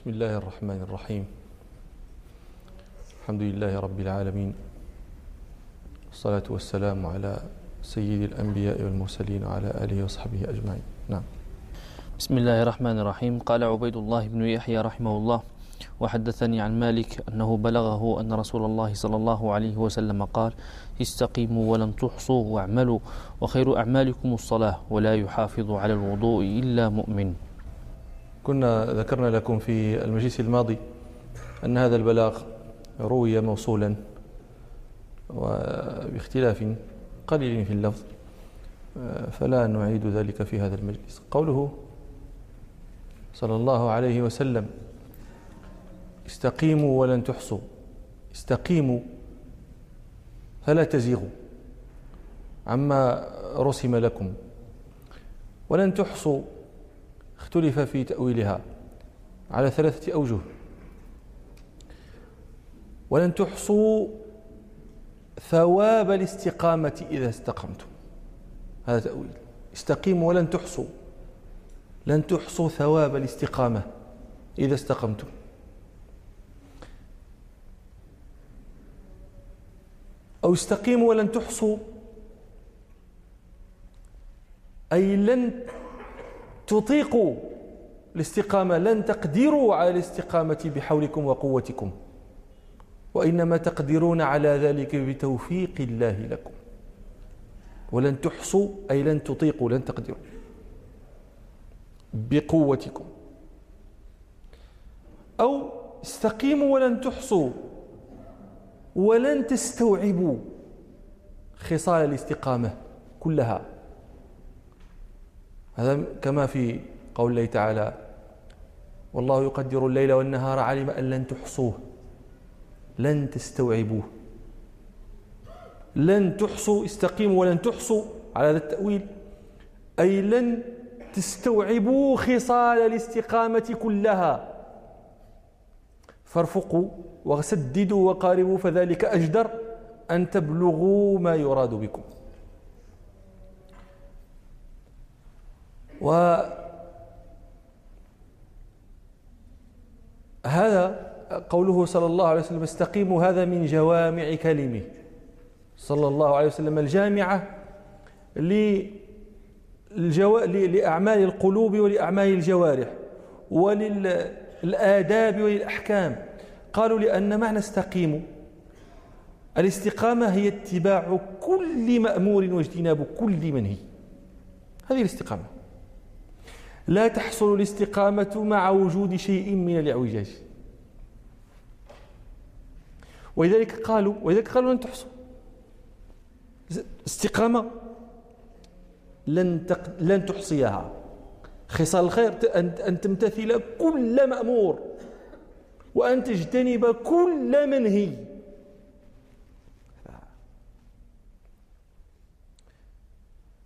بسم الله الرحمن الرحيم الحمد لله رب العالمين والصلاة والسلام على سيد الأنبياء والمرسلين وعلى آله وصحبه أجمعين نعم بسم الله الرحمن الرحيم قال عبيد الله بن يحيى رحمه الله وحدثني عن مالك أنه بلغه أن رسول الله صلى الله عليه وسلم قال استقيموا ولن تحصوا واعملوا وخير أعمالكم الصلاة ولا يحافظ على الوضوء إلا مؤمن كنا ذكرنا لكم في المجلس الماضي أن هذا البلاغ روي موصولا وباختلاف قليل في اللفظ فلا نعيد ذلك في هذا المجلس. قوله صلى الله عليه وسلم استقيموا ولن تحصوا استقيموا فلا تزيغوا عما رسم لكم ولن تحصوا اختلف في تأويلها على ثلاثة أوجه. ولن تحصوا ثواب الاستقامة إذا استقمتم. هذا تأويل. استقيموا ولن تحصوا. لن تحصوا ثواب الاستقامة إذا استقمتم. أو استقيموا ولن تحصوا. أي لن تطيقوا الاستقامة لن تقدروا على الاستقامة بحولكم وقوتكم. وإنما تقدرون على ذلك بتوفيق الله لكم. ولن تحصوا أي لن تطيقوا لن تقدروا. بقوتكم. أو استقيموا ولن تحصوا. ولن تستوعبوا خصال الاستقامة كلها. هذا كما في قول الله تعالى والله يقدر الليل والنهار علم أن لن تحصوه لن تستوعبوه. لن تحصوا استقيموا ولن تحصوا على هذا التأويل. أي لن تستوعبوا خصال الاستقامة كلها. فارفقوا وسددوا وقاربوا فذلك أجدر أن تبلغوا ما يراد بكم. وهذا قوله صلى الله عليه وسلم استقيموا هذا من جوامع كلمه. صلى الله عليه وسلم الجامعة للجو... لأعمال القلوب ولأعمال الجوارح وللآداب وللأحكام. قالوا لأن معنى استقيموا الاستقامة هي اتباع كل مأمور واجتناب كل منهي. هذه الاستقامة. لا تحصل الاستقامة مع وجود شيء من الاعوجاج. ولذلك قالوا ولذلك قالوا لن تحصوا استقامة لن تق... لن تحصيها. خصال الخير أن تمتثل كل مأمور وأن تجتنب كل منهي.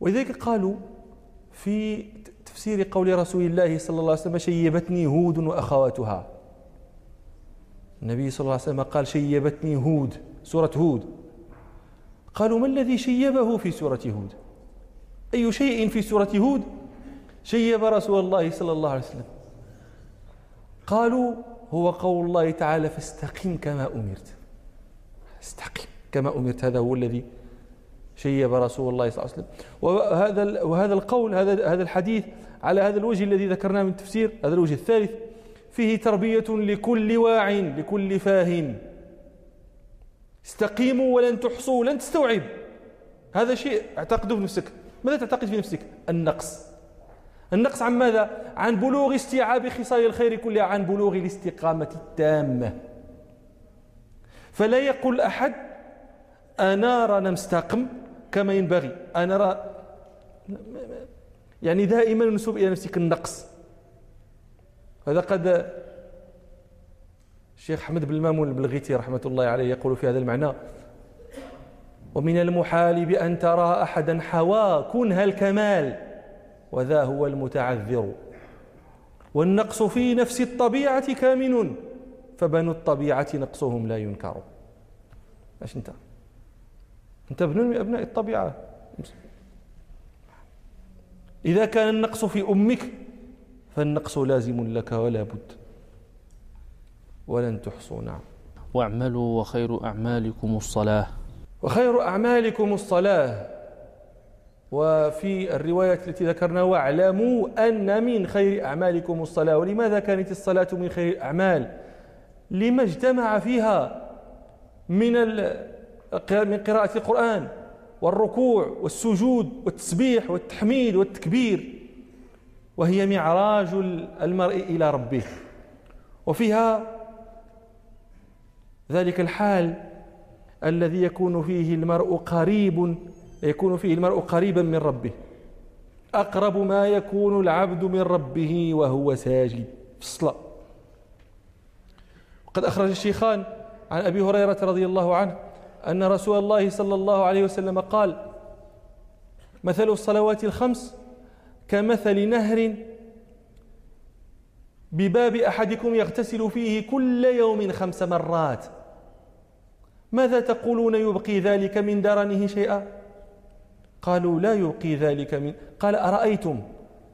ولذلك قالوا في تفسير قول رسول الله صلى الله عليه وسلم شيبتني هود وأخواتها. النبي صلى الله عليه وسلم قال شيبتني هود سورة هود. قالوا ما الذي شيبه في سورة هود؟ أي شيء في سورة هود؟ شيب رسول الله صلى الله عليه وسلم. قالوا هو قول الله تعالى فاستقم كما أمرت. استقم كما أمرت. هذا هو الذي شيب رسول الله صلى الله عليه وسلم. وهذا وهذا القول هذا هذا الحديث على هذا الوجه الذي ذكرناه من التفسير هذا الوجه الثالث فيه تربية لكل واع لكل فاه استقيموا ولن تحصوا لن تستوعب. هذا شيء اعتقده في نفسك ماذا تعتقد في نفسك؟ النقص. النقص عن ماذا؟ عن بلوغ استيعاب خصال الخير كلها عن بلوغ الاستقامة التامة. فلا يقول أحد أنا رانا مستقم كما ينبغي. أنا را يعني دائما نسوب إلى نفسك النقص. هذا قد الشيخ أحمد بن المامون البلغيتي رحمة الله عليه يقول في هذا المعنى ومن المحال بأن ترى أحدا حوا كنه الكمال وذا هو المتعذر. والنقص في نفس الطبيعة كامن فبنو الطبيعة نقصهم لا ينكر. إيش انت انت ابن من ابناء الطبيعة. إذا كان النقص في أمك فالنقص لازم لك ولا بد. ولن تحصوا نعم. واعملوا وخير أعمالكم الصلاة. وخير أعمالكم الصلاة. وفي الرواية التي ذكرنا واعلموا أن من خير أعمالكم الصلاة. ولماذا كانت الصلاة من خير الأعمال؟ لما اجتمع فيها من من قراءة القرآن والركوع والسجود والتسبيح والتحميد والتكبير. وهي معراج المرء إلى ربه. وفيها ذلك الحال الذي يكون فيه المرء قريب يكون فيه المرء قريبا من ربه. أقرب ما يكون العبد من ربه وهو ساجد. في الصلاة وقد أخرج الشيخان عن أبي هريرة رضي الله عنه أن رسول الله صلى الله عليه وسلم قال مثل الصلوات الخمس كمثل نهر بباب أحدكم يغتسل فيه كل يوم خمس مرات. ماذا تقولون يبقي ذلك من درنه شيئا؟ قالوا لا يبقي ذلك من قال أرأيتم؟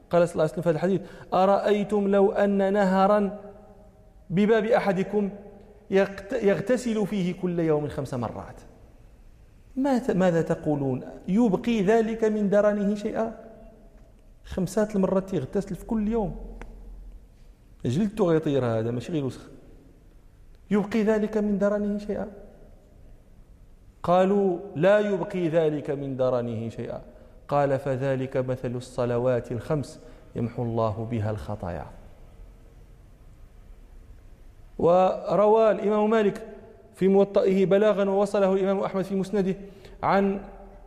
قال صلى الله عليه وسلم في الحديث أرأيتم لو أن نهرا بباب أحدكم يغتسل فيه كل يوم خمس مرات. ماذا تقولون؟ يبقي ذلك من درنه شيئا؟ خمسات المرات يغتسل في كل يوم. جلدته غيطير هذا ماشي غير وسخ. يبقي ذلك من درنه شيئا؟ قالوا لا يبقي ذلك من درنه شيئا. قال فذلك مثل الصلوات الخمس يمحو الله بها الخطايا. وروى الإمام مالك في موطئه بلاغا ووصله الإمام أحمد في مسنده عن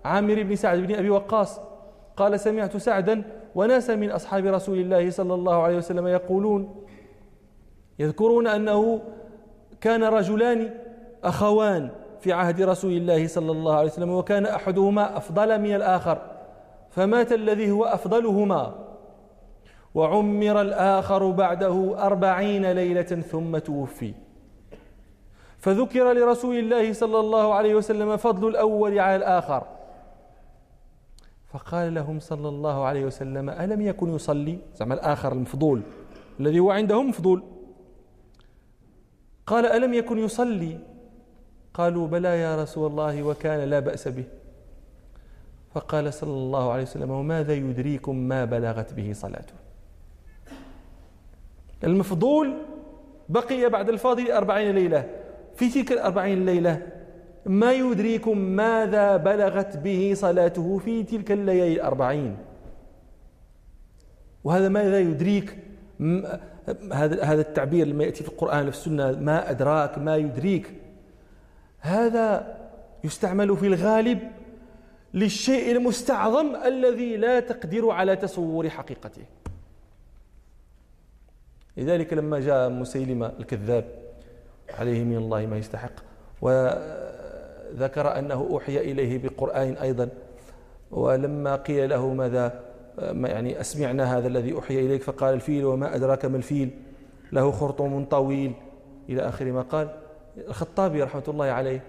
عامر بن سعد بن أبي وقاص قال سمعت سعدا وناسا من أصحاب رسول الله صلى الله عليه وسلم يقولون يذكرون أنه كان رجلان أخوان في عهد رسول الله صلى الله عليه وسلم وكان أحدهما أفضل من الآخر فمات الذي هو أفضلهما. وعمر الآخر بعده أربعين ليلة ثم توفي. فذكر لرسول الله صلى الله عليه وسلم فضل الأول على الآخر. فقال لهم صلى الله عليه وسلم ألم يكن يصلي؟ زعم الآخر المفضول الذي هو عندهم مفضول. قال ألم يكن يصلي؟ قالوا بلى يا رسول الله وكان لا بأس به. فقال صلى الله عليه وسلم وماذا يدريكم ما بلغت به صلاته؟ المفضول بقي بعد الفاضل أربعين ليلة. في تلك الأربعين ليلة ما يدريكم ماذا بلغت به صلاته في تلك الليالي الأربعين؟ وهذا ماذا يدريك؟ هذا هذا التعبير لما يأتي في القرآن في السنة ما أدراك ما يدريك. هذا يستعمل في الغالب للشيء المستعظم الذي لا تقدر على تصور حقيقته. لذلك لما جاء مسيلمة الكذاب عليه من الله ما يستحق وذكر أنه أوحي إليه بقرآن أيضا ولما قيل له ماذا يعني أسمعنا هذا الذي أوحي إليك؟ فقال الفيل وما أدراك ما الفيل؟ له خرطوم طويل إلى آخر ما قال. الخطابي رحمة الله عليه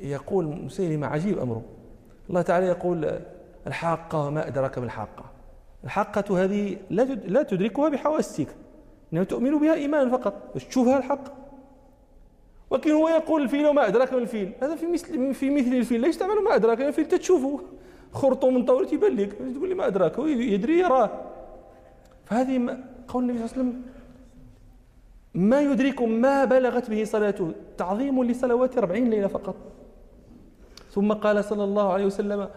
يقول مسيلمة عجيب أمره. الله تعالى يقول الحاقة وما أدراك ما الحاقة. الحاقة هذه لا تدركها بحواسك إنما تؤمن بها إيمانا فقط تشوفها الحق. ولكن هو يقول الفيل وما أدراك ما الفيل؟ هذا في مثل في مثل الفيل ليش تعمل ما أدراك؟ الفيل تشوفه خرطوم طول تيبان لك تقول لي ما أدراك هو يدري يراه. فهذه قول النبي صلى الله عليه وسلم ما يدركم ما بلغت به صلاته. تعظيم لصلوات أربعين ليلة فقط. ثم قال صلى الله عليه وسلم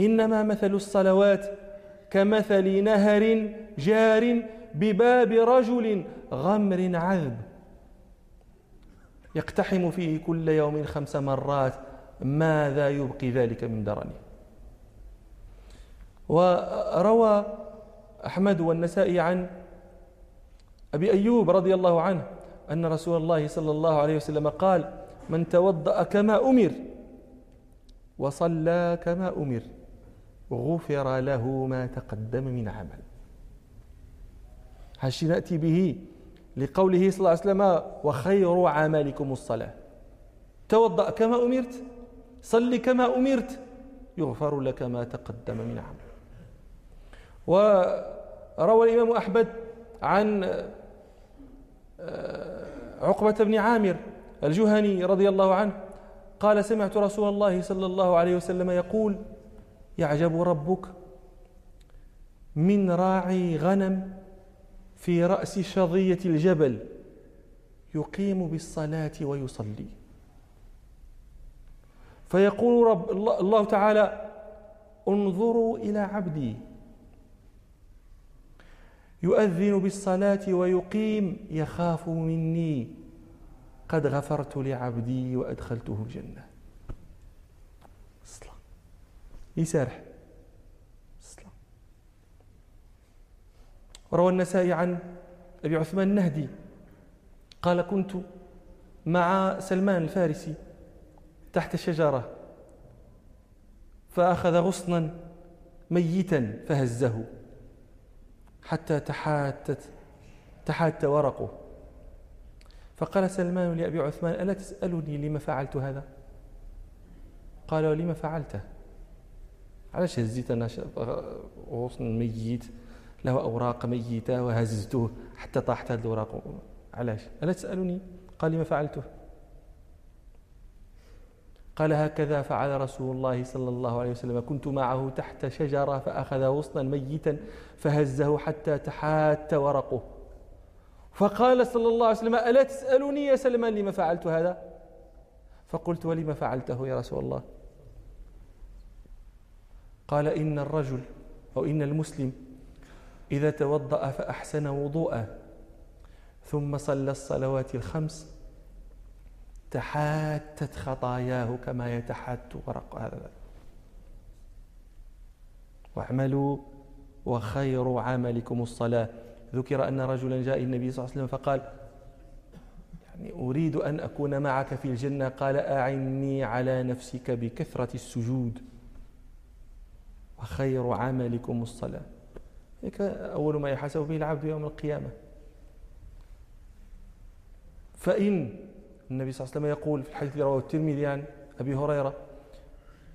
إنما مثل الصلوات كمثل نهر جار بباب رجل غمر عذب يقتحم فيه كل يوم خمس مرات ماذا يبقي ذلك من درنه؟ وروى أحمد والنسائي عن أبي أيوب رضي الله عنه أن رسول الله صلى الله عليه وسلم قال من توضأ كما أمر وصلى كما أمر. غفر له ما تقدم من عمل. هالشيء نأتي به لقوله صلى الله عليه وسلم وخير عملكم الصلاة. توضأ كما أمرت صل كما أمرت يغفر لك ما تقدم من عمل. وروى الإمام أحمد عن عقبة بن عامر الجهني رضي الله عنه قال سمعت رسول الله صلى الله عليه وسلم يقول يعجب ربك من راعي غنم في رأس شظية الجبل يقيم بالصلاة ويصلي. فيقول رب الله تعالى انظروا إلى عبدي. يؤذن بالصلاة ويقيم يخاف مني. قد غفرت لعبدي وأدخلته الجنة. يسارح صلاة روى النسائي عن أبي عثمان النهدي قال كنت مع سلمان الفارسي تحت شجرة فأخذ غصنا ميتا فهزه حتى تحاتت تحات ورقه. فقال سلمان لأبي عثمان ألا تسألني لما فعلت هذا؟ قال ولم فعلته؟ علاش هزيت أنا غصن ميت؟ له أوراق ميتة وهززته حتى طاحت هذه الأوراق. علاش؟ ألا تسألني قال لما فعلته. قال هكذا فعل رسول الله صلى الله عليه وسلم. كنت معه تحت شجرة فأخذ غصنا ميتا فهزه حتى تحات ورقه. فقال صلى الله عليه وسلم ألا تسألني يا سلمان لما فعلت هذا؟ فقلت ولم فعلته يا رسول الله؟ قال إن الرجل أو إن المسلم إذا توضأ فأحسن وضوءه ثم صلى الصلوات الخمس تحاتت خطاياه كما يتحات ورق هذا واعملوا وخير عملكم الصلاة. ذكر أن رجلا جاء النبي صلى الله عليه وسلم فقال يعني أريد أن أكون معك في الجنة. قال أعني على نفسك بكثرة السجود. وخير عملكم الصلاة. أول ما يحاسب به العبد يوم القيامة. فإن النبي صلى الله عليه وسلم يقول في الحديث رواه الترمذي عن أبي هريرة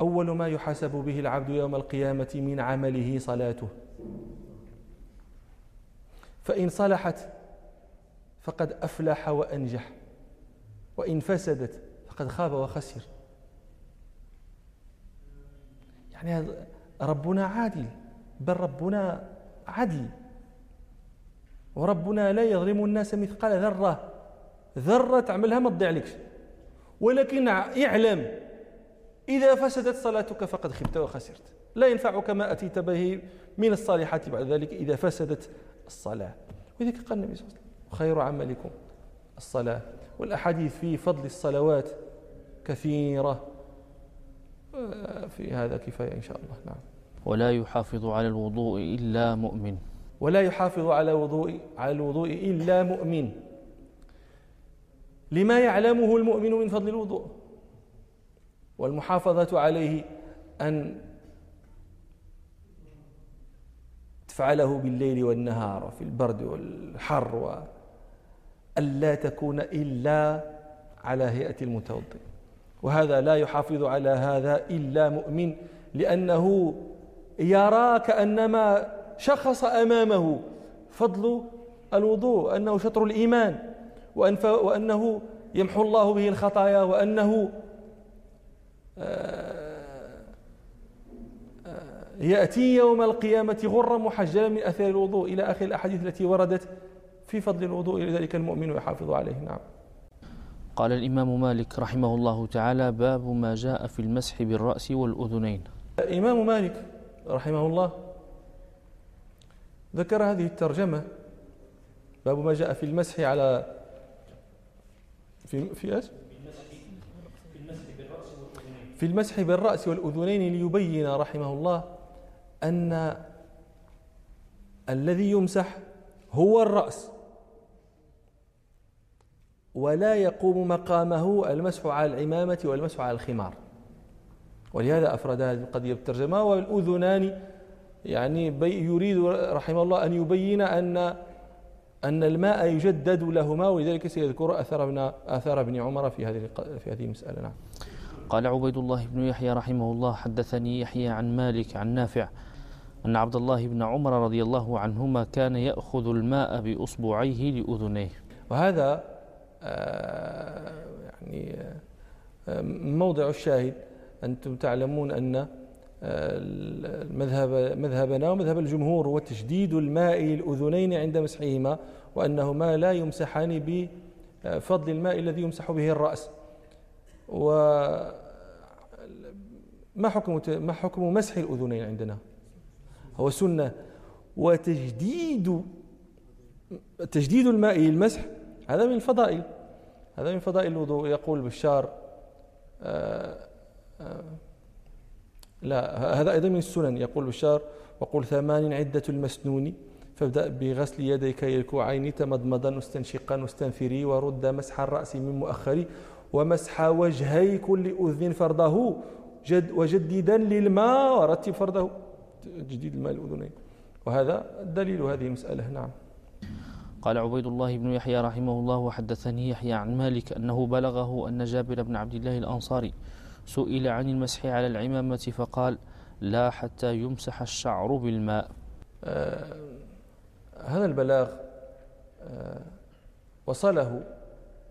أول ما يحاسب به العبد يوم القيامة من عمله صلاته. فإن صلحت فقد أفلح وأنجح وإن فسدت فقد خاب وخسر. يعني ربنا عادل بل ربنا عدل. وربنا لا يظلم الناس مثقال ذرة ذرة تعملها ما تضيع لكش. ولكن اعلم إذا فسدت صلاتك فقد خبت وخسرت. لا ينفعك ما أتيت به من الصالحات بعد ذلك إذا فسدت الصلاة. ولذلك قال النبي صلى الله عليه وسلم خير عملكم الصلاة. والأحاديث في فضل الصلوات كثيرة. في هذا كفاية إن شاء الله. نعم. ولا يحافظ على الوضوء إلا مؤمن. ولا يحافظ على الوضوء على الوضوء إلا مؤمن. لما يعلمه المؤمن من فضل الوضوء. والمحافظة عليه أن تفعله بالليل والنهار في البرد والحر ألا تكون إلا على هيئة المتوضئ. وهذا لا يحافظ على هذا إلا مؤمن لأنه يرى كأنما شخص أمامه. فضل الوضوء أنه شطر الإيمان وأنه يمحو الله به الخطايا وأنه آه، يأتي يوم القيامة غرا محجلا من أثر الوضوء. إلى آخر الأحاديث التي وردت في فضل الوضوء لذلك المؤمن يحافظ عليه. نعم. قال الإمام مالك رحمه الله تعالى باب ما جاء في المسح بالرأس والأذنين الإمام مالك رحمه الله ذكر هذه الترجمة باب ما جاء في المسح على في في إيش؟ في المسح بالرأس والأذنين ليبين رحمه الله أن الذي يمسح هو الرأس ولا يقوم مقامه المسح على العمامة والمسح على الخمار. ولهذا أفرد هذه القضية بالترجمة. والأذنان يعني يريد رحمه الله أن يبين أن أن الماء يجدد لهما ولذلك سيذكر أثر ابن آثار ابن عمر في هذه في هذه المسألة. نعم. قال عبيد الله بن يحيى رحمه الله حدثني يحيى عن مالك عن نافع أن عبد الله بن عمر رضي الله عنهما كان يأخذ الماء بأصبعيه لأذنيه. وهذا يعني موضع الشاهد. أنتم تعلمون أن آه، المذهب مذهبنا ومذهب الجمهور هو تشديد الماء للأذنين عند مسحهما وأنهما لا يمسحان بفضل الماء الذي يمسح به الرأس. و ما حكم ما حكم مسح الأذنين عندنا؟ هو سنة. وتجديد تجديد الماء للمسح هذا من الفضائل. هذا من فضائل الوضوء. يقول بشار آآ آآ لا هذا أيضا من السنن. يقول بشار وقل ثمان عدة المسنون فابدأ بغسل يديك إلى الكوعين تمضمضا واستنشقا واستنثري ورد مسح الرأس من مؤخر ومسح وجهي كل أذن فرضه جد وجددا للماء ورتب فرضه. تجديد الماء الأذنين. وهذا دليل هذه المسألة. نعم. قال عبيد الله بن يحيى رحمه الله وحدثني يحيى عن مالك أنه بلغه أن جابر بن عبد الله الأنصاري سئل عن المسح على العمامة فقال لا حتى يمسح الشعر بالماء. آه هذا البلاغ آه وصله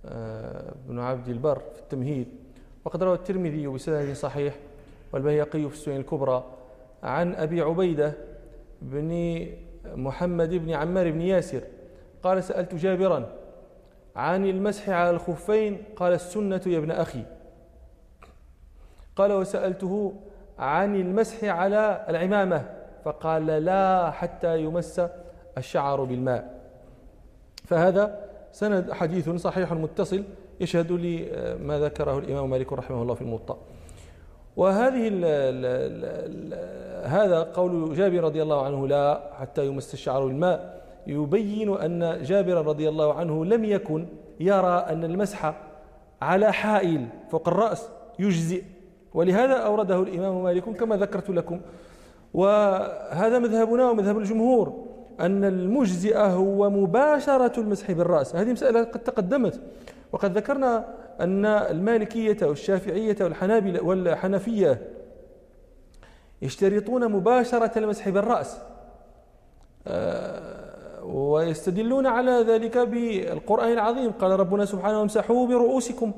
آه ابن عبد البر في التمهيد وقد روى الترمذي بسند صحيح والبيهقي في السنن الكبرى عن أبي عبيدة بن محمد بن عمار بن ياسر قال سألت جابرا عن المسح على الخفين قال السنة يا ابن أخي. قال وسألته عن المسح على العمامة فقال لا حتى يمس الشعر بالماء. فهذا سند حديث صحيح متصل يشهد لي ما ذكره الإمام مالك رحمه الله في الموطأ. وهذه ال ال ال هذا قول جابر رضي الله عنه لا حتى يمس الشعر بالماء. يبين أن جابر رضي الله عنه لم يكن يرى أن المسح على حائل فوق الرأس يجزئ. ولهذا أورده الإمام مالك كما ذكرت لكم. وهذا مذهبنا ومذهب الجمهور أن المجزئة هو مباشرة المسح بالرأس. هذه مسألة قد تقدمت. وقد ذكرنا أن المالكية والشافعية والحنابلة والحنفية يشترطون مباشرة المسح بالرأس. آه، ويستدلون على ذلك بالقرآن العظيم. قال ربنا سبحانه وامسحوا برؤوسكم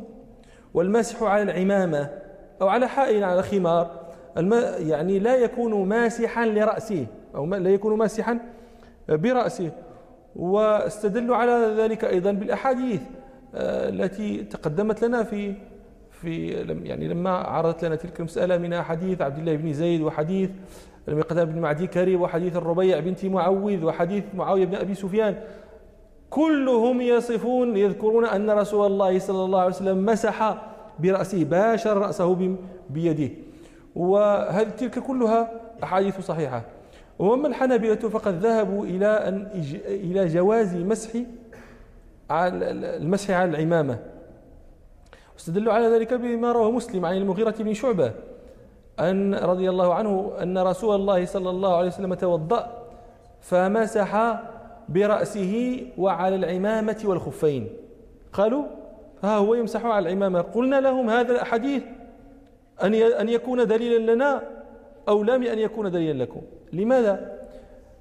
والمسح على العمامة أو على حائل على خمار. يعني لا يكون ماسحا لرأسه أو لا يكون ماسحا برأسه. واستدلوا على ذلك أيضا بالأحاديث آه، التي تقدمت لنا في في يعني لما عرضت لنا تلك المسألة من حديث عبد الله بن زيد وحديث المقدام بن معدي كريم وحديث الربيع بنت معوذ وحديث معاوية بن أبي سفيان. كلهم يصفون يذكرون أن رسول الله صلى الله عليه وسلم مسح برأسه باشر رأسه بيده. وهذه تلك كلها أحاديث صحيحة. وأما الحنابلة فقد ذهبوا إلى أن إلى جواز مسح المسح على العمامة. واستدلوا على ذلك بما رواه مسلم عن المغيرة بن شعبة. أن رضي الله عنه أن رسول الله صلى الله عليه وسلم توضأ فمسح برأسه وعلى العمامة والخفين. قالوا ها هو يمسح على العمامة. قلنا لهم هذا الحديث أن أن يكون دليلا لنا أو لم أن يكون دليلا لكم. لماذا؟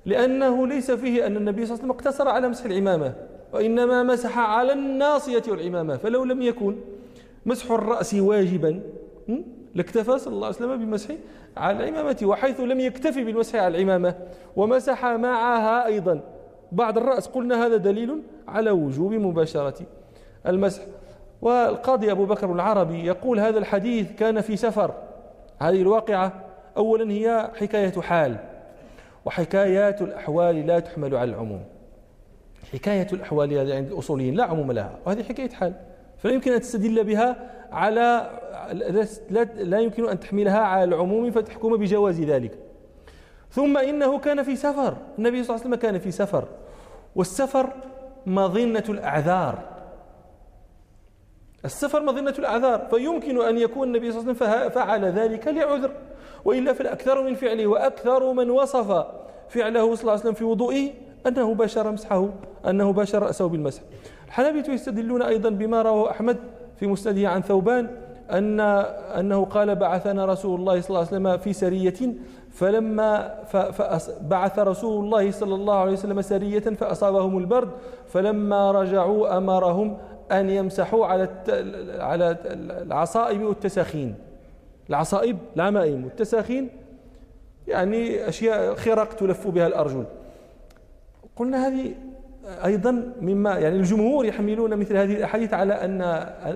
لأنه ليس فيه أن النبي صلى الله عليه وسلم اقتصر على مسح العمامة وإنما مسح على الناصية والعمامة. فلو لم يكن مسح الرأس واجبا لاكتفى صلى الله عليه وسلم بمسح على العمامة وحيث لم يكتفي بالمسح على العمامة ومسح معها أيضا. بعد الرأس قلنا هذا دليل على وجوب مباشرة المسح. والقاضي أبو بكر العربي يقول هذا الحديث كان في سفر. هذه الواقعة أولا هي حكاية حال وحكايات الأحوال لا تحمل على العموم. حكاية الأحوال هذه عند الأصوليين لا عموم لها وهذه حكاية حال. فلا يمكن أن تستدل بها على لا, يمكن أن تحملها على العموم فتحكم بجواز ذلك. ثم إنه كان في سفر. النبي صلى الله عليه وسلم كان في سفر. والسفر مظنة الأعذار. السفر مظنة الأعذار. فيمكن أن يكون النبي صلى الله عليه وسلم فعل ذلك لعذر. وإلا فالأكثر من فعله. وأكثر من وصف فعله صلى الله عليه وسلم في وضوئه أنه باشر مسحه أنه باشر رأسه بالمسح. الحنابلة يستدلون أيضا بما رواه أحمد في مسنده عن ثوبان أن أنه قال بعثنا رسول الله صلى الله عليه وسلم في سرية فلما بعث رسول الله صلى الله عليه وسلم سرية فأصابهم البرد فلما رجعوا أمرهم أن يمسحوا على على العصائب والتساخين. العصائب العمائم والتساخين يعني أشياء خرق تلف بها الأرجل. قلنا هذه أيضا مما يعني الجمهور يحملون مثل هذه الأحاديث على أن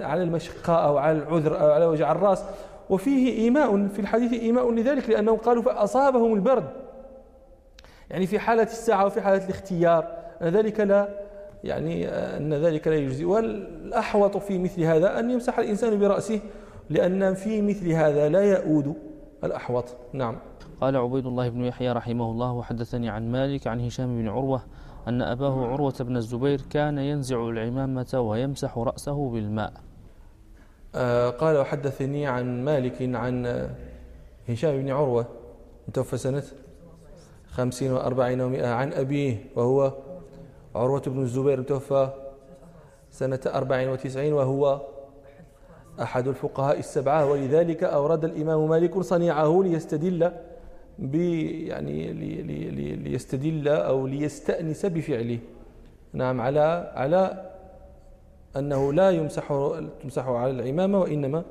على المشقة أو على العذر أو على وجع الرأس وفيه إيماء في الحديث إيماء لذلك لأنهم قالوا فأصابهم البرد. يعني في حالة الساعة وفي حالة الاختيار أن ذلك لا يعني أن ذلك لا يجزي. والأحوط في مثل هذا أن يمسح الإنسان برأسه لأن في مثل هذا لا يؤود الأحوط. نعم. قال عبيد الله بن يحيى رحمه الله وحدثني عن مالك عن هشام بن عروة أن أباه عروة بن الزبير كان ينزع العمامة ويمسح رأسه بالماء. آه قال وحدثني عن مالك عن هشام بن عروة متوفى سنة خمسين وأربعين ومائة عن أبيه وهو عروة بن الزبير متوفى سنة أربعين وتسعين وهو أحد الفقهاء السبعة ولذلك أورد الإمام مالك صنيعه ليستدل يعني ليستدل أو ليستأنس بفعله. نعم على على أنه لا يمسح تمسح على العمامة وإنما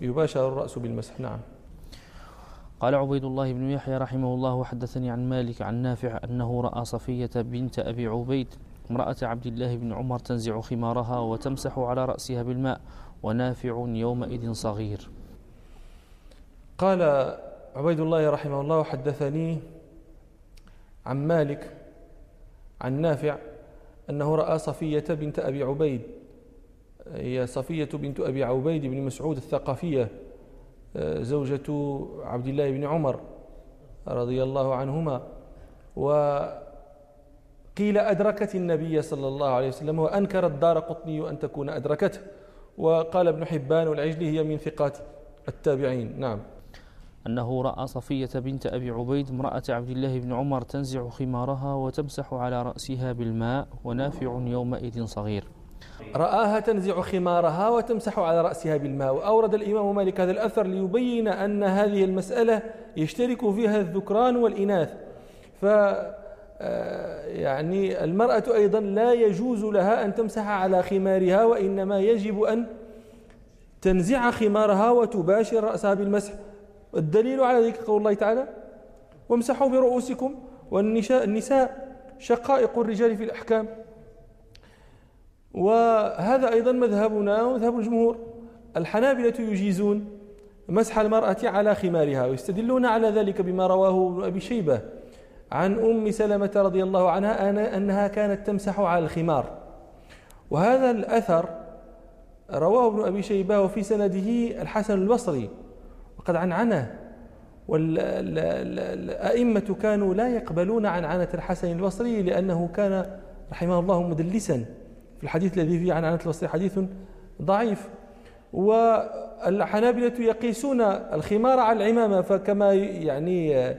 يباشر الرأس بالمسح. نعم. قال عبيد الله بن يحيى رحمه الله وحدثني عن مالك عن نافع أنه رأى صفية بنت أبي عبيد امرأة عبد الله بن عمر تنزع خمارها وتمسح على رأسها بالماء ونافع يومئذ صغير. قال عبيد الله رحمه الله حدثني عن مالك عن نافع أنه رأى صفية بنت أبي عبيد هي صفية بنت أبي عبيد بن مسعود الثقفية زوجة عبد الله بن عمر رضي الله عنهما وقيل أدركت النبي صلى الله عليه وسلم وأنكر الدار قطني أن تكون أدركته وقال ابن حبان والعجلي هي من ثقات التابعين. نعم. أنه رأى صفية بنت أبي عبيد امرأة عبد الله بن عمر تنزع خمارها وتمسح على رأسها بالماء ونافع يومئذ صغير. رآها تنزع خمارها وتمسح على رأسها بالماء وأورد الإمام مالك هذا الأثر ليبين أن هذه المسألة يشترك فيها الذكران والإناث. ف آه، يعني المرأة أيضا لا يجوز لها أن تمسح على خمارها وإنما يجب أن تنزع خمارها وتباشر رأسها بالمسح. الدليل على ذلك قول الله تعالى وامسحوا برؤوسكم والنساء النساء شقائق الرجال في الأحكام. وهذا أيضا مذهبنا ومذهب الجمهور. الحنابلة يجيزون مسح المرأة على خمارها ويستدلون على ذلك بما رواه ابن أبي شيبة عن أم سلمة رضي الله عنها أنها كانت تمسح على الخمار. وهذا الأثر رواه ابن أبي شيبة وفي سنده الحسن البصري. وقد عنعنه. والأئمة كانوا لا يقبلون عنعنة الحسن البصري لأنه كان رحمه الله مدلسا. في الحديث الذي فيه عنعنة البصري حديث ضعيف. والحنابلة يقيسون الخمار على العمامة فكما يعني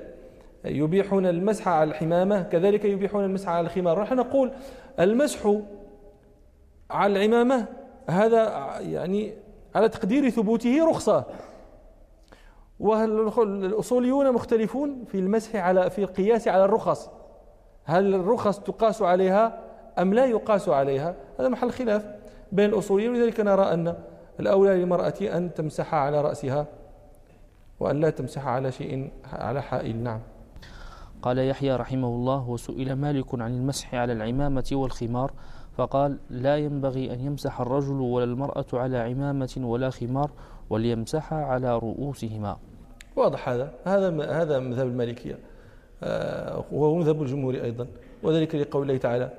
يبيحون المسح على الحمامة كذلك يبيحون المسح على الخمار. نحن نقول المسح على العمامة هذا يعني على تقدير ثبوته رخصة. والأصوليون مختلفون في المسح على في القياس على الرخص؟ هل الرخص تقاس عليها أم لا يقاس عليها؟ هذا محل خلاف بين الأصوليين ولذلك نرى أن الأولى للمرأة أن تمسح على رأسها وأن لا تمسح على شيء على حائل. نعم. قال يحيى رحمه الله وسئل مالك عن المسح على العمامة والخمار فقال لا ينبغي أن يمسح الرجل ولا المرأة على عمامة ولا خمار وليمسح على رؤوسهما. واضح هذا. هذا هذا مذهب المالكية. آه، وهو مذهب الجمهور أيضا. وذلك لقول الله تعالى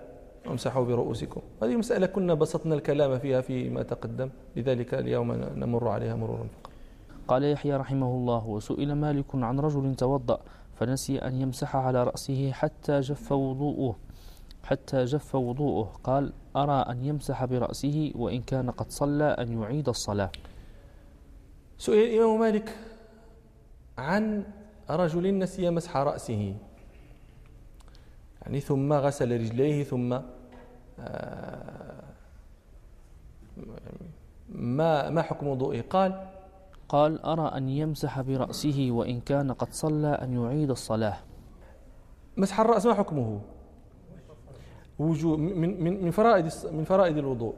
امسحوا برؤوسكم. هذه مسألة كنا بسطنا الكلام فيها فيما تقدم. لذلك اليوم نمر عليها مرورا قال يحيى رحمه الله وسئل مالك عن رجل توضأ فنسي أن يمسح على رأسه حتى جف وضوءه حتى جف وضوءه. قال أرى أن يمسح برأسه وإن كان قد صلى أن يعيد الصلاة. سئل الإمام مالك عن رجل نسي مسح رأسه. يعني ثم غسل رجليه ثم آه، ما ما حكم وضوئه؟ قال قال أرى أن يمسح برأسه وإن كان قد صلى أن يعيد الصلاة. مسح الرأس ما حكمه؟ وجوب من من من فرائض من فرائض الوضوء.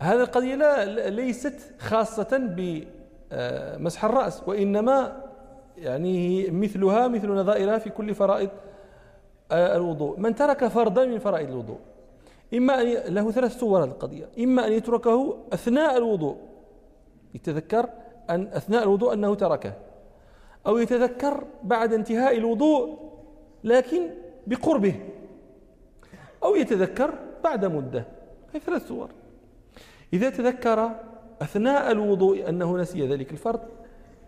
هذه القضية لا ليست خاصة بمسح الرأس وإنما يعني مثلها مثل نظائرها في كل فرائض آه، الوضوء. من ترك فرضا من فرائض الوضوء. إما أن له ثلاث صور هذه القضية. إما أن يتركه أثناء الوضوء. يتذكر أن أثناء الوضوء أنه تركه. أو يتذكر بعد انتهاء الوضوء لكن بقربه. أو يتذكر بعد مدة. هي ثلاث صور إذا تذكر أثناء الوضوء أنه نسي ذلك الفرض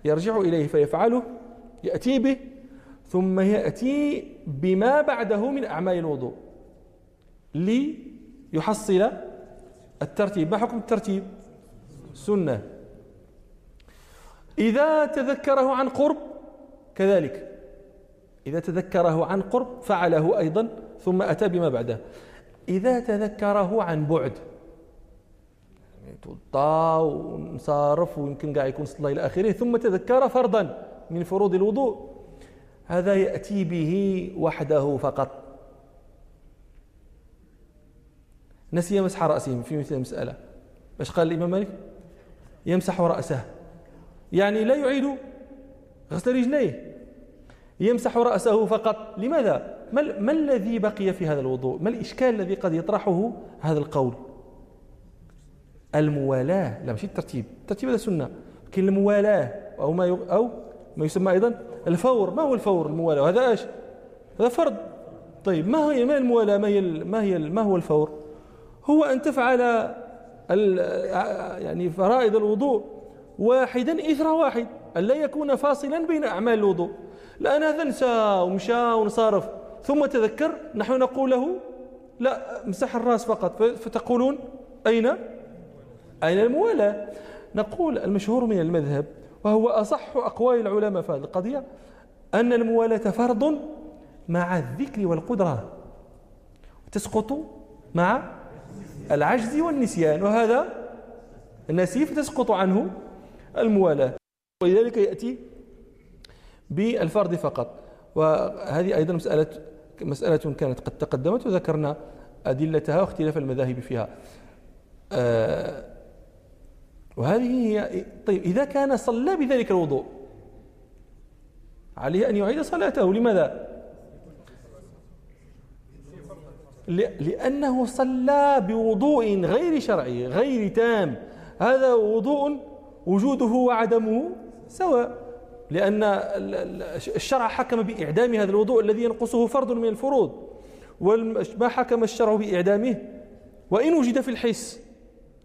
يرجع إليه فيفعله يأتي به ثم يأتي بما بعده من أعمال الوضوء ليحصل الترتيب. ما حكم الترتيب؟ سنة. إذا تذكره عن قرب كذلك. إذا تذكره عن قرب فعله أيضا ثم أتى بما بعده. إذا تذكره عن بعد توضا وانصرف ويمكن قاعد يكون صلى إلى آخره ثم تذكر فرضا من فروض الوضوء. هذا يأتي به وحده فقط. نسي مسح رأسه في مثل المسألة. إيش قال الإمام مالك؟ يمسح رأسه. يعني لا يعيد غسل رجليه. يمسح رأسه فقط. لماذا؟ ما, ما الذي بقي في هذا الوضوء؟ ما الإشكال الذي قد يطرحه هذا القول؟ الموالاة. لا مش الترتيب. الترتيب هذا سنة. لكن الموالاة أو ما أو ما يسمى أيضا الفور. ما هو الفور الموالاة؟ وهذا إيش؟ هذا فرض. طيب ما هي ما الموالاة؟ ما هي ما هي ما هو الفور؟ هو أن تفعل يعني فرائض الوضوء واحدا إثر واحد. أن لا يكون فاصلا بين أعمال الوضوء. لأن هذا نسى ومشى ونصارف ثم تذكر نحن نقول له لا مسح الرأس فقط. فتقولون أين؟ أين الموالاة؟ نقول المشهور من المذهب وهو أصح أقوال العلماء في هذه القضية أن الموالاة فرض مع الذكر والقدرة تسقط مع العجز والنسيان وهذا النسيف تسقط عنه الموالاة. ولذلك يأتي بالفرض فقط. وهذه أيضا مسألة مسألة كانت قد تقدمت وذكرنا أدلتها واختلاف المذاهب فيها. آه وهذه هي طيب إذا كان صلى بذلك الوضوء عليه أن يعيد صلاته لماذا؟ لأنه صلى بوضوء غير شرعي غير تام. هذا وضوء وجوده وعدمه سواء لأن الشرع حكم بإعدام هذا الوضوء الذي ينقصه فرض من الفروض وما حكم الشرع بإعدامه؟ وإن وجد في الحس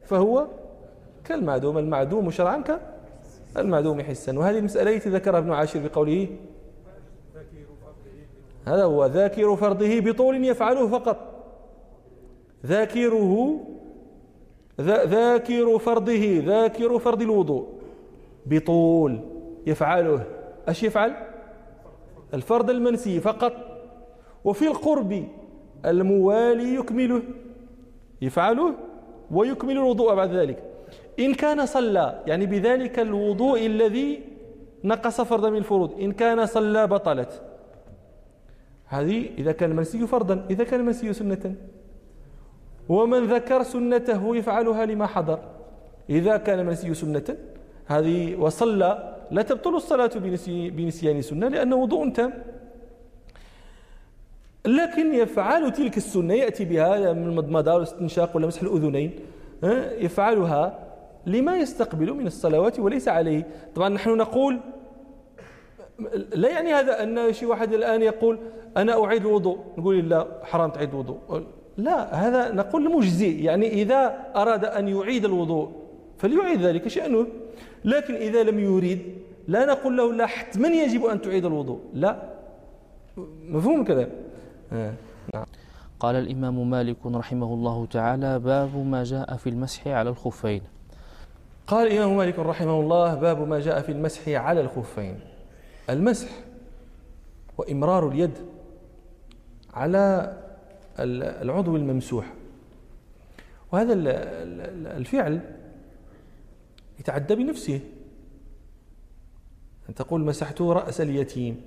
فهو كالمعدوم المعدوم شرعا كالمعدوم حسا. وهذه المسألة التي ذكرها ابن عاشر بقوله هذا هو ذاكر فرضه بطول يفعله فقط. ذاكره ذاكر فرضه ذاكر فرض الوضوء بطول يفعله. إيش يفعل؟ الفرض المنسي فقط. وفي القرب الموالي يكمله يفعله ويكمل الوضوء بعد ذلك. إن كان صلى يعني بذلك الوضوء الذي نقص فرضا من الفروض. إن كان صلى بطلت. هذه إذا كان المنسي فرضا إذا كان المنسي سنة. ومن ذكر سنته يفعلها لما حضر. إذا كان المنسي سنة هذه وصلى لا تبطل الصلاة بنسيان سنة لأنه وضوء تام. لكن يفعل تلك السنة يأتي بها من المضمضة والاستنشاق ولا مسح الأذنين يفعلها لما يستقبل من الصلوات وليس عليه. طبعا نحن نقول لا يعني هذا أن شي واحد الآن يقول أنا أعيد الوضوء نقول لا حرام تعيد الوضوء. لا هذا نقول مجزي. يعني إذا أراد أن يعيد الوضوء فليعيد ذلك شأنه. لكن إذا لم يريد لا نقول له لا حتما يجب أن تعيد الوضوء. لا. مفهوم كذا؟ آه. نعم. قال الإمام مالك رحمه الله تعالى باب ما جاء في المسح على الخفين. قال الإمام مالك رحمه الله باب ما جاء في المسح على الخفين. المسح وإمرار اليد على العضو الممسوح. وهذا الفعل يتعدى بنفسه. أن تقول مسحت رأس اليتيم.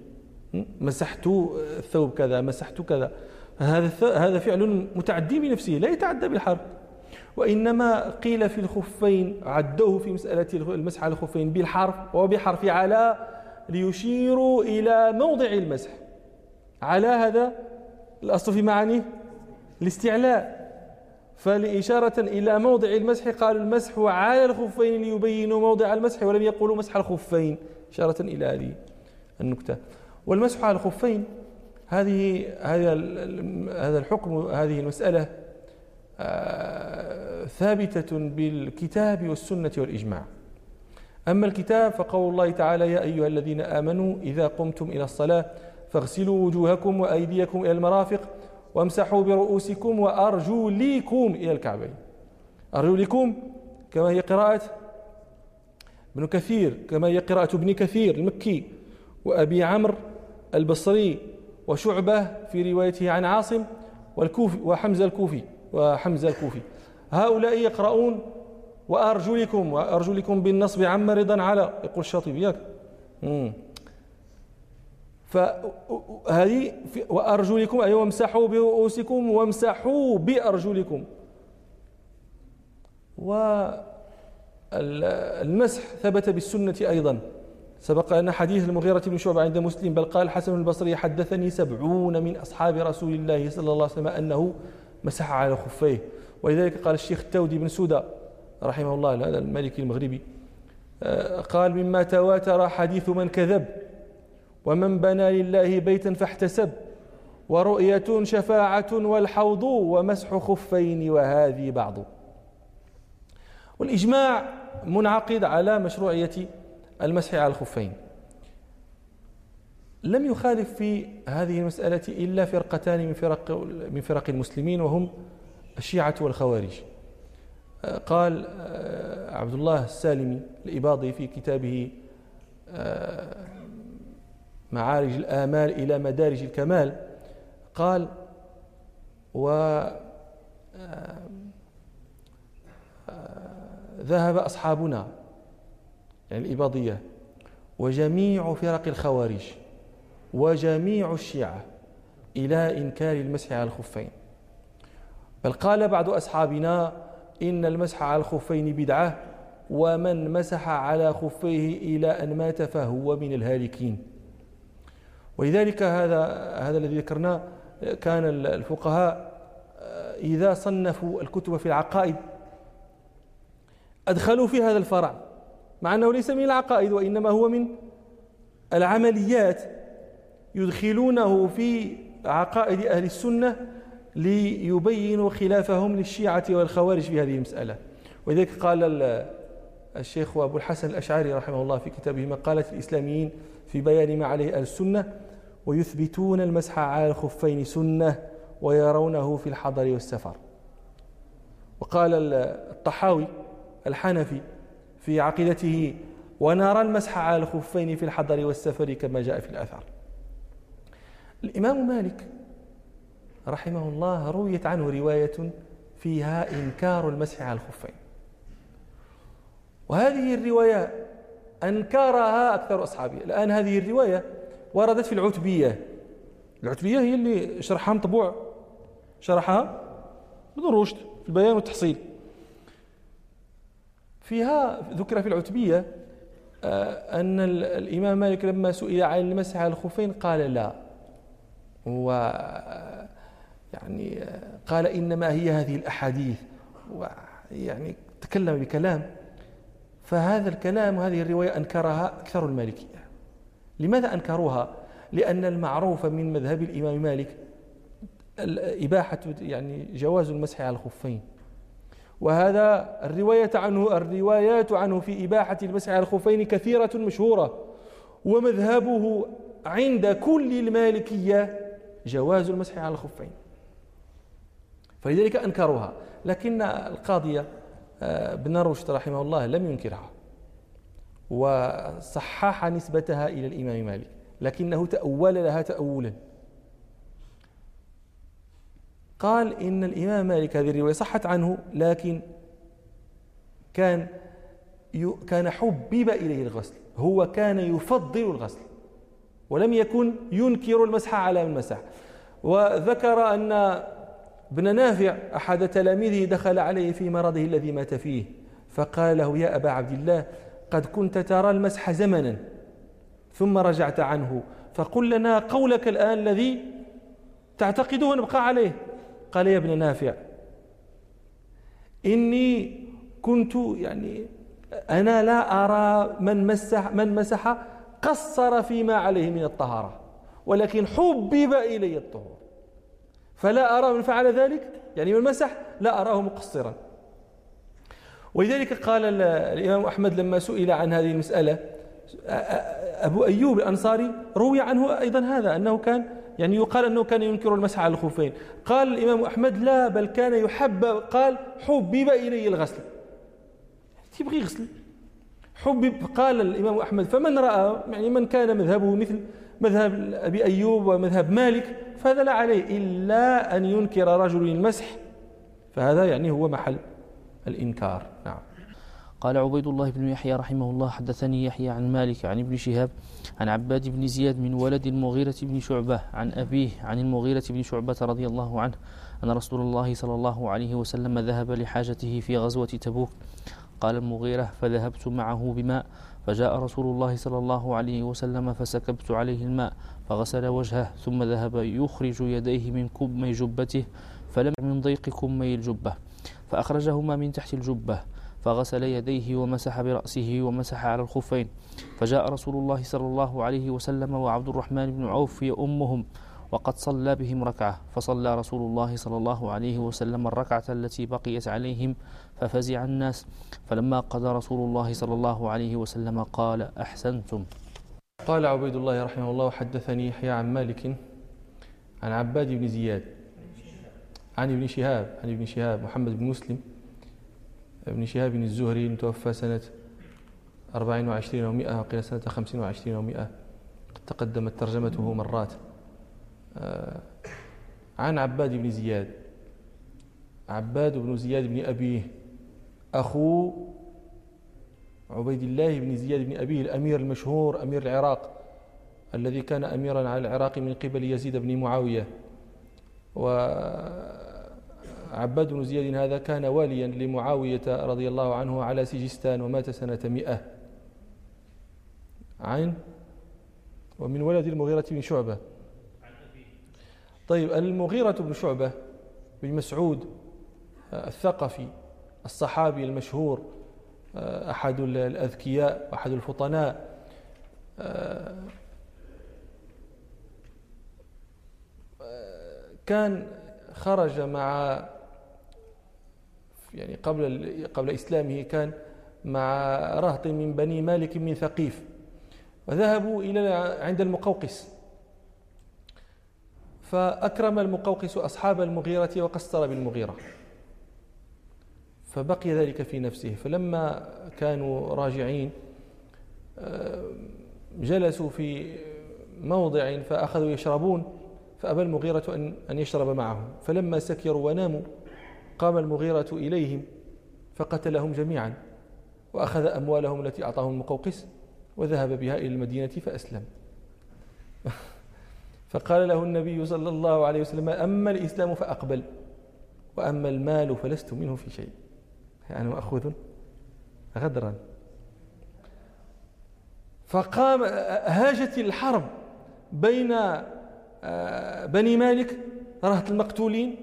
مسحت الثوب كذا مسحت كذا. هذا هذا فعل متعدي بنفسه لا يتعدى بالحرف وإنما قيل في الخفين عدوه في مسألة المسح على الخفين بالحرف وبحرف على ليشيروا إلى موضع المسح. على هذا الأصل في معانيه الاستعلاء. فلإشارة إلى موضع المسح قالوا المسح على الخفين ليبينوا موضع المسح ولم يقولوا مسح الخفين. إشارة إلى هذه النكتة. والمسح على الخفين هذه هذا هذا الحكم هذه المسألة آه، ثابتة بالكتاب والسنة والإجماع. أما الكتاب فقول الله تعالى يا أيها الذين آمنوا إذا قمتم إلى الصلاة فاغسلوا وجوهكم وأيديكم إلى المرافق وامسحوا برؤوسكم وأرجلكم إلى الكعبين. أرجلكم كما هي قراءة ابن كثير كما هي قراءة ابن كثير المكي وأبي عمرو البصري وشعبة في روايته عن عاصم والكوفي وحمزة الكوفي وحمزة الكوفي. هؤلاء يقرؤون وأرجلكم وأرجلكم بالنصب عم رضا على. يقول الشاطبي ياك فهذه وأرجلكم أي وامسحوا برؤوسكم وامسحوا بأرجلكم. والمسح ثبت بالسنة أيضا. سبق أن حديث المغيرة بن شعبة عند مسلم بل قال حسن البصري حدثني سبعون من أصحاب رسول الله صلى الله عليه وسلم أنه مسح على خفيه. ولذلك قال الشيخ التودي بن سودة رحمه الله هذا المالكي المغربي آه، قال مما تواتر حديث من كذب ومن بنى لله بيتا فاحتسب ورؤية شفاعة والحوض ومسح خفين وهذه بعض. والإجماع منعقد على مشروعية المسح على الخفين. لم يخالف في هذه المسألة إلا فرقتان من فرق من فرق المسلمين وهم الشيعة والخوارج. قال آه، عبد الله السالمي الإباضي في كتابه آه، معارج الآمال إلى مدارج الكمال قال و آه، ذهب أصحابنا يعني الإباضية وجميع فرق الخوارج وجميع الشيعة إلى إنكار المسح على الخفين. بل قال بعض أصحابنا إن المسح على الخفين بدعة ومن مسح على خفيه إلى أن مات فهو من الهالكين. ولذلك هذا هذا الذي ذكرناه كان الفقهاء إذا صنفوا الكتب في العقائد أدخلوا في هذا الفرع مع أنه ليس من العقائد وإنما هو من العمليات يدخلونه في عقائد أهل السنة ليبينوا خلافهم للشيعة والخوارج في هذه المسألة. ولذلك قال الشيخ أبو الحسن الأشعري رحمه الله في كتابه مقالة الإسلاميين في بيان ما عليه أهل السنة ويثبتون المسح على الخفين سنة ويرونه في الحضر والسفر. وقال الطحاوي الحنفي في عقيدته ونرى المسح على الخفين في الحضر والسفر كما جاء في الأثر الإمام مالك رحمه الله رويت عنه رواية فيها إنكار المسح على الخفين. وهذه الرواية أنكرها أكثر أصحابه الآن هذه الرواية وردت في العتبية. العتبية هي اللي شرحها مطبوع شرحها ابن رشد في البيان والتحصيل. فيها ذكر في العتبية آه، أن الإمام مالك لما سئل عن المسح على الخفين قال لا. و يعني قال إنما هي هذه الأحاديث ويعني تكلم بكلام. فهذا الكلام وهذه الرواية أنكرها أكثر المالكية. لماذا أنكروها؟ لأن المعروف من مذهب الإمام مالك إباحة يعني جواز المسح على الخفين. وهذا الرواية عنه الروايات عنه في إباحة المسح على الخفين كثيرة مشهورة. ومذهبه عند كل المالكية جواز المسح على الخفين. فلذلك أنكروها. لكن القاضية آه، بن رشد رحمه الله لم ينكرها وصحح نسبتها إلى الإمام مالك لكنه تأول لها تأولا. قال إن الإمام مالك هذه الرواية صحت عنه لكن كان كان حبب إليه الغسل هو كان يفضل الغسل ولم يكن ينكر المسح على من مسح وذكر أن ابن نافع أحد تلاميذه دخل عليه في مرضه الذي مات فيه فقال له يا أبا عبد الله قد كنت ترى المسح زمنا. ثم رجعت عنه فقل لنا قولك الآن الذي تعتقده ونبقى عليه. قال يا ابن نافع إني كنت يعني أنا لا أرى من مسح من مسح قصر فيما عليه من الطهارة ولكن حبب إلي الطهور. فلا أرى من فعل ذلك؟ يعني من مسح؟ لا أراه مقصرا. ولذلك قال الإمام أحمد لما سئل عن هذه المسألة أبو أيوب الأنصاري روي عنه أيضا هذا أنه كان يعني يقال أنه كان ينكر المسح على الخفين قال الإمام أحمد لا بل كان يحب قال حبب إلي الغسل. تبغي غسل؟ حبب قال الإمام أحمد فمن رأى؟ يعني من كان مذهبه مثل مذهب أبي أيوب ومذهب مالك فهذا لا عليه إلا أن ينكر رجل المسح فهذا يعني هو محل الإنكار. نعم. قال عبيد الله بن يحيى رحمه الله حدثني يحيى عن مالك عن ابن شهاب عن عباد بن زياد من ولد المغيرة بن شعبة عن أبيه عن المغيرة بن شعبة رضي الله عنه أن رسول الله صلى الله عليه وسلم ذهب لحاجته في غزوة تبوك. قال المغيرة فذهبت معه بماء فجاء رسول الله صلى الله عليه وسلم فسكبت عليه الماء فغسل وجهه ثم ذهب يخرج يديه من كمي جبته فلم من ضيق كمي الجبة فأخرجهما من تحت الجبة فغسل يديه ومسح برأسه ومسح على الخفين. فجاء رسول الله صلى الله عليه وسلم وعبد الرحمن بن عوف يؤمهم وقد صلى بهم ركعة فصلى رسول الله صلى الله عليه وسلم الركعة التي بقيت عليهم ففزع الناس. فلما قضى رسول الله صلى الله عليه وسلم قال أحسنتم. قال عبيد الله رحمه الله حدثني يحيى عن مالك عن عباد بن زياد عن ابن شهاب عن ابن شهاب محمد بن مسلم ابن شهاب الزهري توفى سنة 24 و100 وقيل سنة 25 و100 قد تقدمت ترجمته مرات. آه، عن عباد بن زياد عباد بن زياد بن أبيه أخو عبيد الله بن زياد بن أبيه الأمير المشهور أمير العراق الذي كان أميرا على العراق من قبل يزيد بن معاوية. وعباد بن زياد هذا كان واليا لمعاوية رضي الله عنه على سجستان ومات سنة مئة عين ومن ولد المغيرة بن شعبة. طيب المغيرة بن شعبة بن مسعود الثقفي الصحابي المشهور آه، أحد الأذكياء وأحد الفطناء آه، كان خرج مع يعني قبل قبل إسلامه كان مع رهط من بني مالك من ثقيف وذهبوا إلى عند المقوقس. فأكرم المقوقس أصحاب المغيرة وقصر بالمغيرة. فبقي ذلك في نفسه. فلما كانوا راجعين آه، جلسوا في موضع فأخذوا يشربون فأبى المغيرة أن يشرب معهم. فلما سكروا وناموا قام المغيرة إليهم فقتلهم جميعا وأخذ أموالهم التي أعطاهم المقوقس وذهب بها إلى المدينة فأسلم. فقال له النبي صلى الله عليه وسلم أما الإسلام فأقبل وأما المال فلست منه في شيء. يعني مأخوذ. غدرا. فقام هاجت الحرب بين آه، بني مالك رهط المقتولين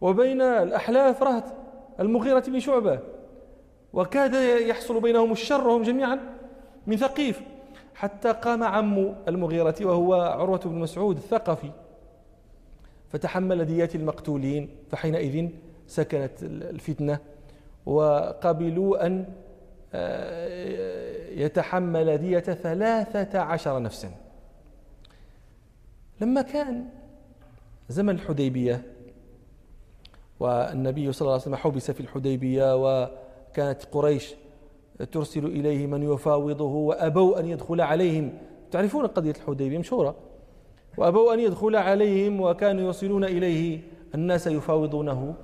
وبين الأحلاف رهط المغيرة بن شعبة. وكاد يحصل بينهم الشر وهم جميعا من ثقيف حتى قام عم المغيرة وهو عروة بن مسعود الثقفي. فتحمل ديات المقتولين فحينئذ سكنت الفتنة. وقبلوا أن آه، يتحمل دية ثلاثة عشر نفسا. لما كان زمن الحديبية والنبي صلى الله عليه وسلم حبس في الحديبية وكانت قريش ترسل إليه من يفاوضه وأبوا أن يدخل عليهم. تعرفون قضية الحديبية مشهورة؟ وأبوا أن يدخل عليهم وكانوا يرسلون إليه. الناس يفاوضونه.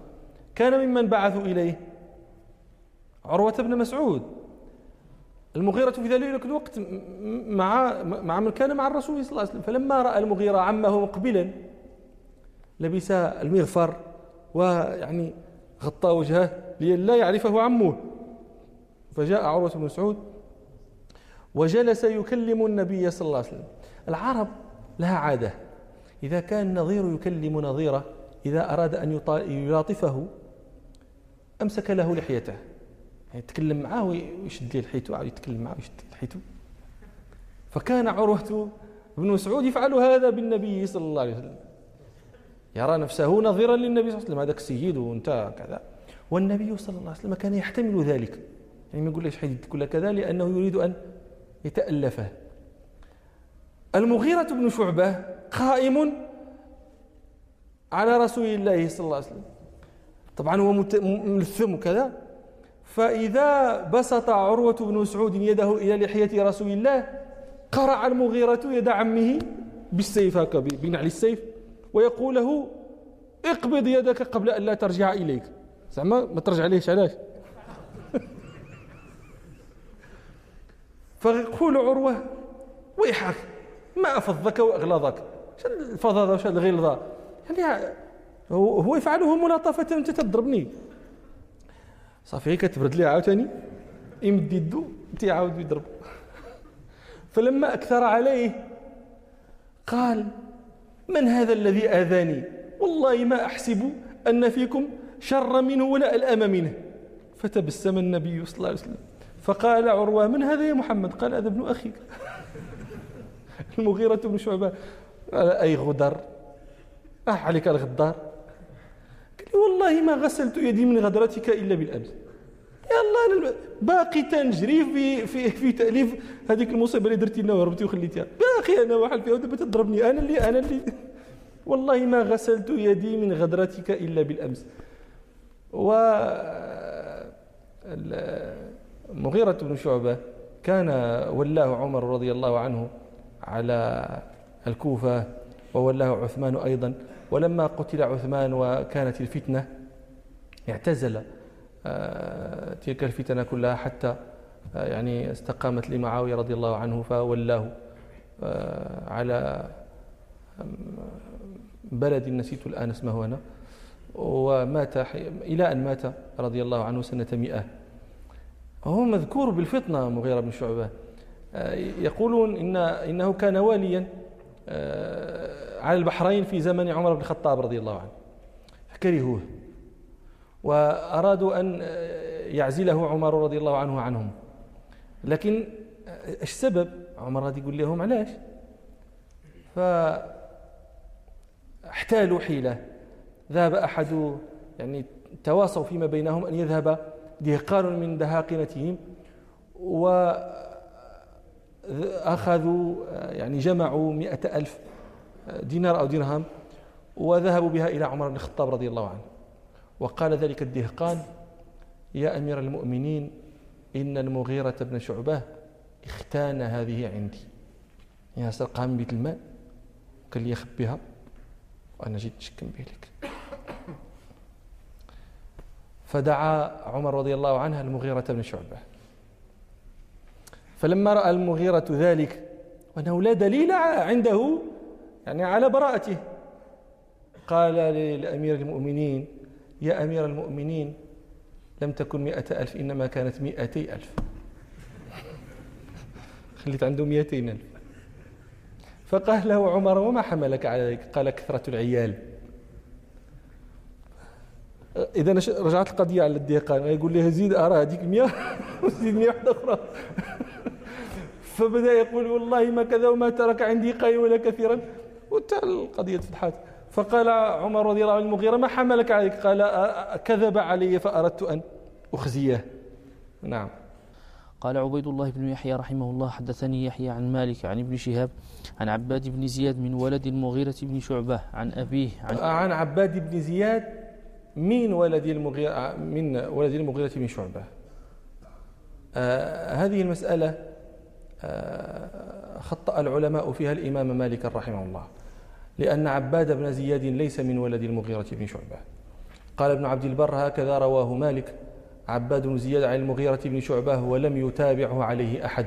كان ممن بعثوا إليه؟ عروة بن مسعود. المغيرة في ذلك الوقت مع مع من كان مع الرسول صلى الله عليه وسلم. فلما رأى المغيرة عمه مقبلا لبس المغفر ويعني غطى وجهه لئلا يعرفه عمه. فجاء عروة بن مسعود وجلس يكلم النبي صلى الله عليه وسلم. العرب لها عادة. إذا كان النظير يكلم نظيره إذا أراد أن يلاطفه أمسك له لحيته. يعني يتكلم معاه ويشد لي لحيته ويعاود يتكلم معاه ويشد لي لحيته فكان عروة بن مسعود يفعل هذا بالنبي صلى الله عليه وسلم. يرى نفسه نظيرا للنبي صلى الله عليه وسلم. هذاك السيد وانت كذا. والنبي صلى الله عليه وسلم كان يحتمل ذلك. يعني ما يقول ليش حديث كل كذا؟ لأنه يريد أن يتألفه. المغيرة بن شعبة قائم على رسول الله صلى الله عليه وسلم. طبعا هو ملثم وكذا. فإذا بسط عروة بن مسعود يده إلى لحية رسول الله قرع المغيرة يد عمه بالسيف هكا بنعل السيف ويقول له اقبض يدك قبل أن لا ترجع إليك. زعما ما ترجع ليش؟ علاش؟ فيقول عروة ويحك ما أفضك وأغلظك. شن الفظاظة وشن الغلظة؟ يعني هو يفعله ملاطفة أنت تضربني. صافي كتبرد ليه عاوتاني يمد يدو تيعاود يضرب فلما أكثر عليه قال من هذا الذي آذاني؟ والله ما أحسب أن فيكم شر منه ولا ألأم منه. فتبسم النبي صلى الله عليه وسلم. فقال عروة من هذا يا محمد؟ قال هذا ابن أخيك. المغيرة بن شعبة أي غدر؟ أح عليك الغدار. والله ما غسلت يدي من غدرتك إلا بالأمس. الله باقي تنجري في في في تأليف هذيك المصيبة اللي درتي لنا وهربتي وخليتيها. باقي أنا واحد فيها ودابا تضربني أنا اللي أنا اللي. والله ما غسلت يدي من غدرتك إلا بالأمس. و مغيرة بن شعبة كان ولاه عمر رضي الله عنه على الكوفة وولاه عثمان أيضا. ولما قتل عثمان وكانت الفتنة اعتزل آه، تلك الفتن كلها حتى آه، يعني استقامت لمعاوية رضي الله عنه فولاه آه، على بلد نسيت الآن اسمه أنا ومات إلى أن مات رضي الله عنه سنة مئة. هو مذكور بالفطنة مغيرة بن شعبة. يقولون إن إنه كان واليا على البحرين في زمن عمر بن الخطاب رضي الله عنه. فكرهوه. وأرادوا أن يعزله عمر رضي الله عنه عنهم. لكن إيش السبب؟ عمر غادي يقول لهم علاش فاحتالوا حيلة. ذهب أحد يعني تواصوا فيما بينهم أن يذهب دهقان من دهاقنتهم. وأخذوا يعني جمعوا مئة ألف دينار أو درهم وذهبوا بها إلى عمر بن الخطاب رضي الله عنه. وقال ذلك الدهقان يا أمير المؤمنين إن المغيرة بن شعبة اختان هذه عندي. يعني سرقها من بيت المال قال لي يخبيها وأنا جيت نشكم به لك. فدعا عمر رضي الله عنه المغيرة بن شعبة. فلما رأى المغيرة ذلك وأنه لا دليل عنده يعني على براءته. قال للأمير المؤمنين يا أمير المؤمنين لم تكن مئة ألف إنما كانت مئتي ألف. خليت عنده مئتين ألف. فقال له عمر وما حملك على ذلك قال كثرة العيال. إذا رجعت القضية على الديقان يقول لي زيد أرى هذيك المئة وزيد مئة واحدة أخرى. فبدأ يقول والله ما كذا وما ترك عندي قليلا ولا كثيرا. وانتهى القضية فتحات فقال عمر رضي الله عنه المغيرة ما حملك عليك؟ قال كذب علي فأردت أن أخزيه. نعم. قال عبيد الله بن يحيى رحمه الله حدثني يحيى عن مالك عن ابن شهاب عن عباد بن زياد من ولد المغيرة بن شعبة عن أبيه عن, عن عباد بن زياد من ولد المغيرة من ولد المغيرة بن شعبة. آه هذه المسألة آه خطأ العلماء فيها الإمام مالك رحمه الله. لأن عباد بن زياد ليس من ولد المغيرة بن شعبة. قال ابن عبد البر هكذا رواه مالك عباد بن زياد عن المغيرة بن شعبة ولم يتابعه عليه أحد.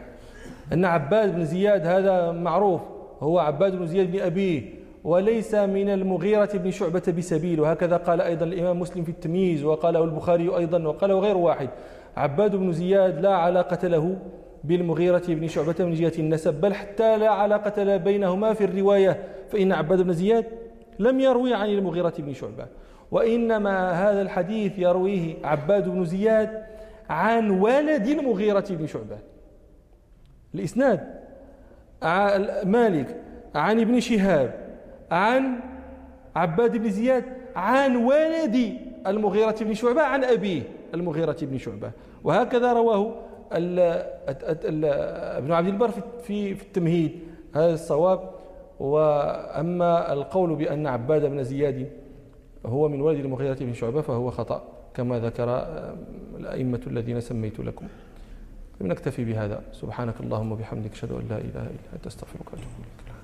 أن عباد بن زياد هذا معروف هو عباد بن زياد بن أبيه وليس من المغيرة بن شعبة بسبيل. وهكذا قال أيضا الإمام مسلم في التمييز وقاله البخاري أيضا وقاله غير واحد عباد بن زياد لا علاقة له بالمغيرة بن شعبة من جهة النسب بل حتى لا علاقة بينهما في الرواية فإن عباد بن زياد لم يروي عن المغيرة بن شعبة. وإنما هذا الحديث يرويه عباد بن زياد عن ولد المغيرة بن شعبة. الإسناد مالك عن ابن شهاب عن عباد بن زياد عن ولد المغيرة بن شعبة عن أبيه المغيرة بن شعبة. وهكذا رواه ابن عبد البر في في التمهيد. هذا الصواب. وأما القول بأن عباد بن زياد هو من ولد المغيرة بن شعبة فهو خطأ كما ذكر الأئمة الذين سميت لكم. نكتفي بهذا. سبحانك اللهم وبحمدك أشهد أن لا إله إلا أنت أستغفرك وأتوب إليك.